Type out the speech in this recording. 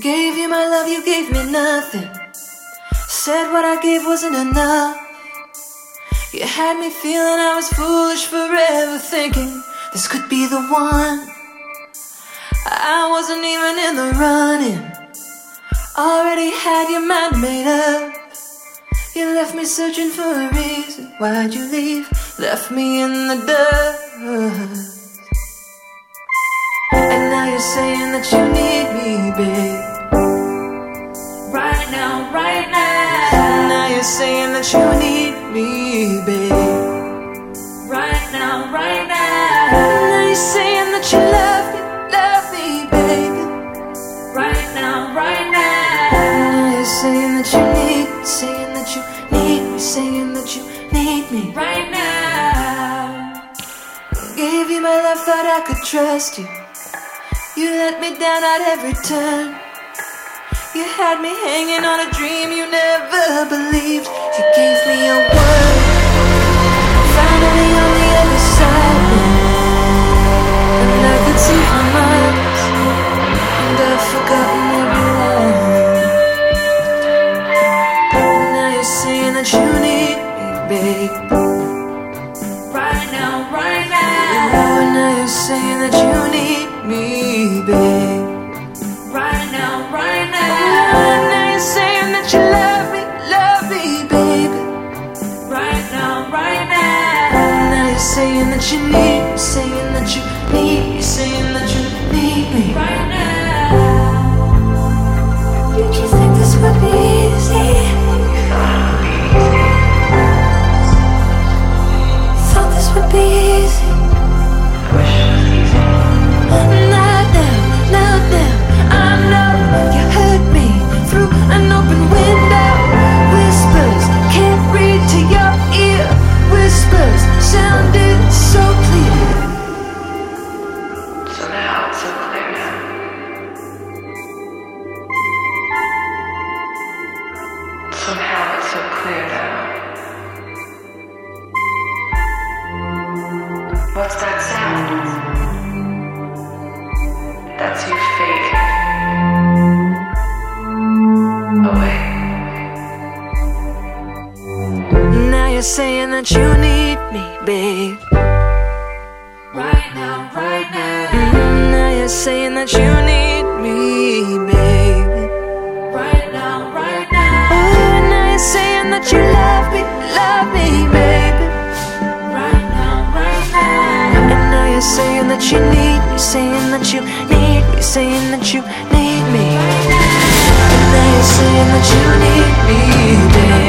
Gave you my love, you gave me nothing. Said what I gave wasn't enough. You had me feeling I was foolish forever, thinking this could be the one. I wasn't even in the running. Already had your mind made up. You left me searching for a reason. Why'd you leave? Left me in the dust. And now you're saying that you need me, babe. That you need me, babe. Right now, right now. And now you're saying that you love me, love me, baby. Right now, right now. And now you're saying that you need saying that you need me, saying that you need me. Right now. Gave you my love, thought I could trust you. You let me down at every turn. You had me hanging on a dream you never believed. You gave me a saying that you need me, saying that you need me, saying that you need me. Right now. What's that sound? That's you fading away. Now you're saying that you need me, babe. Right now, right now. Mm, Now you're saying you need me, saying that you need me, saying that you need me. And now you're saying that you need me, babe.